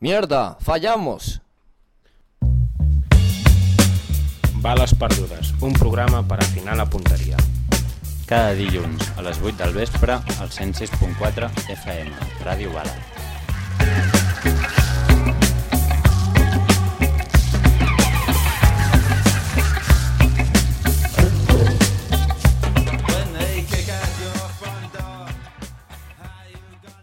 Mierda, fallamos. Bales perdudes, un programa per afinar la punteria. Cada dilluns a les 8 del vespre al 106.4 FM, Ràdio Bala.